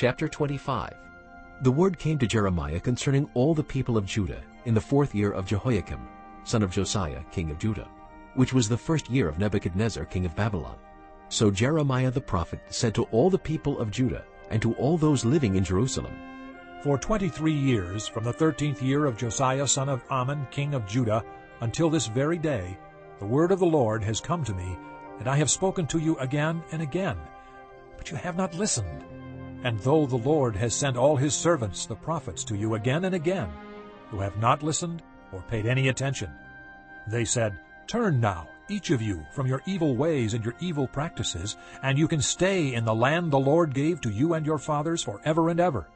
Chapter 25 The word came to Jeremiah concerning all the people of Judah in the fourth year of Jehoiakim, son of Josiah, king of Judah, which was the first year of Nebuchadnezzar, king of Babylon. So Jeremiah the prophet said to all the people of Judah and to all those living in Jerusalem, For twenty-three years, from the thirteenth year of Josiah son of Amon, king of Judah, until this very day, the word of the Lord has come to me, and I have spoken to you again and again, but you have not listened. And though the Lord has sent all his servants, the prophets, to you again and again, who have not listened or paid any attention, they said, Turn now, each of you, from your evil ways and your evil practices, and you can stay in the land the Lord gave to you and your fathers forever and ever.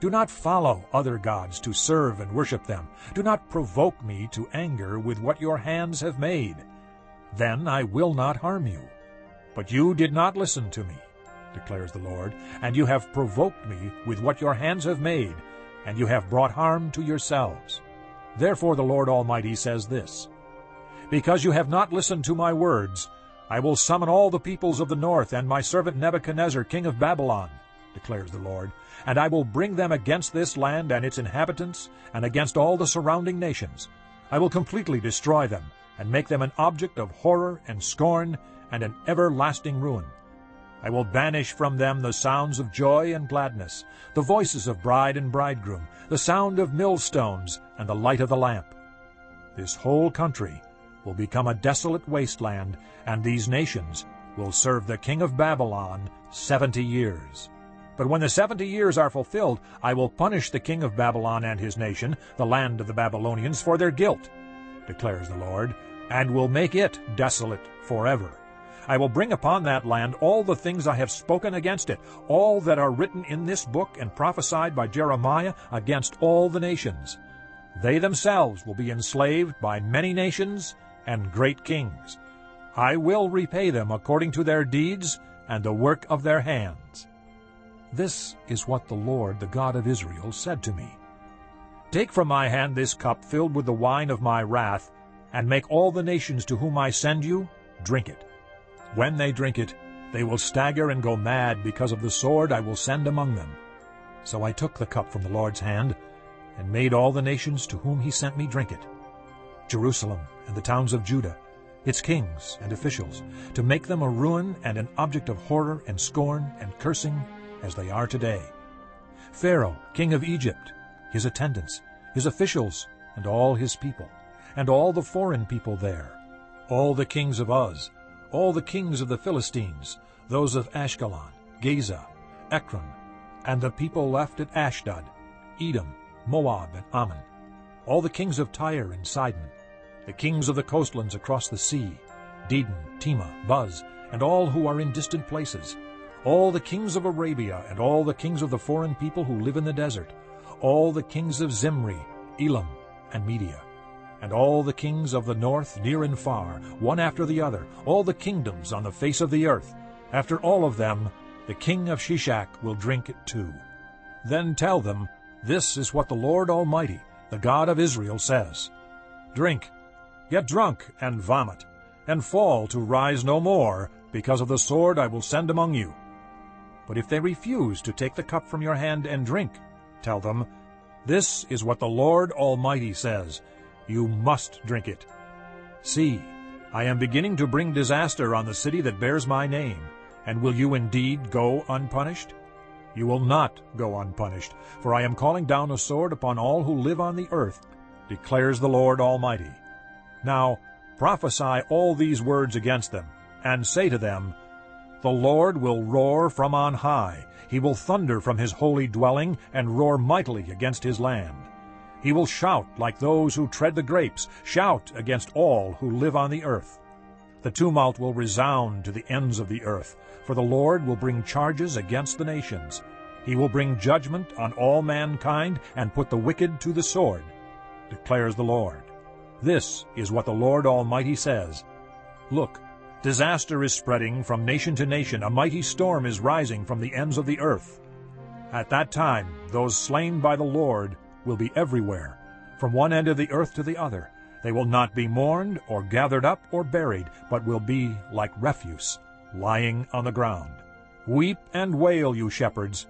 Do not follow other gods to serve and worship them. Do not provoke me to anger with what your hands have made. Then I will not harm you. But you did not listen to me, declares the Lord, and you have provoked me with what your hands have made, and you have brought harm to yourselves. Therefore the Lord Almighty says this, Because you have not listened to my words, I will summon all the peoples of the north and my servant Nebuchadnezzar, king of Babylon, declares the Lord, and I will bring them against this land and its inhabitants, and against all the surrounding nations. I will completely destroy them, and make them an object of horror and scorn, and an everlasting ruin. I will banish from them the sounds of joy and gladness, the voices of bride and bridegroom, the sound of millstones, and the light of the lamp. This whole country will become a desolate wasteland, and these nations will serve the king of Babylon seventy years. But when the seventy years are fulfilled, I will punish the king of Babylon and his nation, the land of the Babylonians, for their guilt, declares the Lord, and will make it desolate forever. I will bring upon that land all the things I have spoken against it, all that are written in this book and prophesied by Jeremiah against all the nations. They themselves will be enslaved by many nations and great kings. I will repay them according to their deeds and the work of their hands. This is what the Lord, the God of Israel, said to me. Take from my hand this cup filled with the wine of my wrath, and make all the nations to whom I send you drink it. When they drink it, they will stagger and go mad because of the sword I will send among them. So I took the cup from the Lord's hand, and made all the nations to whom he sent me drink it. Jerusalem and the towns of Judah, its kings and officials, to make them a ruin and an object of horror and scorn and cursing as they are today. Pharaoh, king of Egypt, his attendants, his officials, and all his people, and all the foreign people there, all the kings of Uz, all the kings of the Philistines, those of Ashkelon, Gaza, Ekron, and the people left at Ashdod, Edom, Moab, and Ammon, all the kings of Tyre and Sidon, the kings of the coastlands across the sea, Dedan, Tema, Buz, and all who are in distant places, all the kings of Arabia, and all the kings of the foreign people who live in the desert, all the kings of Zimri, Elam, and Media, and all the kings of the north near and far, one after the other, all the kingdoms on the face of the earth. After all of them, the king of Sheshak will drink it too. Then tell them, This is what the Lord Almighty, the God of Israel, says. Drink, get drunk, and vomit, and fall to rise no more, because of the sword I will send among you. But if they refuse to take the cup from your hand and drink, tell them, This is what the Lord Almighty says, You must drink it. See, I am beginning to bring disaster on the city that bears my name, and will you indeed go unpunished? You will not go unpunished, for I am calling down a sword upon all who live on the earth, declares the Lord Almighty. Now prophesy all these words against them, and say to them, the Lord will roar from on high. He will thunder from his holy dwelling and roar mightily against his land. He will shout like those who tread the grapes, shout against all who live on the earth. The tumult will resound to the ends of the earth, for the Lord will bring charges against the nations. He will bring judgment on all mankind and put the wicked to the sword, declares the Lord. This is what the Lord Almighty says. Look, Disaster is spreading from nation to nation. A mighty storm is rising from the ends of the earth. At that time, those slain by the Lord will be everywhere, from one end of the earth to the other. They will not be mourned or gathered up or buried, but will be like refuse, lying on the ground. Weep and wail, you shepherds.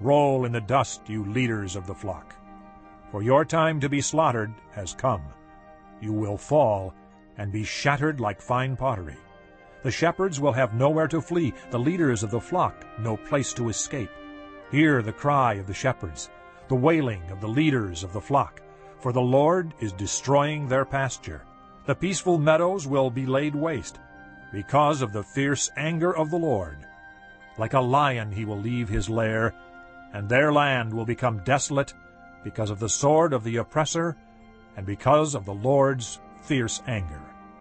Roll in the dust, you leaders of the flock. For your time to be slaughtered has come. You will fall and be shattered like fine pottery. The shepherds will have nowhere to flee, the leaders of the flock no place to escape. Hear the cry of the shepherds, the wailing of the leaders of the flock, for the Lord is destroying their pasture. The peaceful meadows will be laid waste, because of the fierce anger of the Lord. Like a lion he will leave his lair, and their land will become desolate because of the sword of the oppressor and because of the Lord's fierce anger.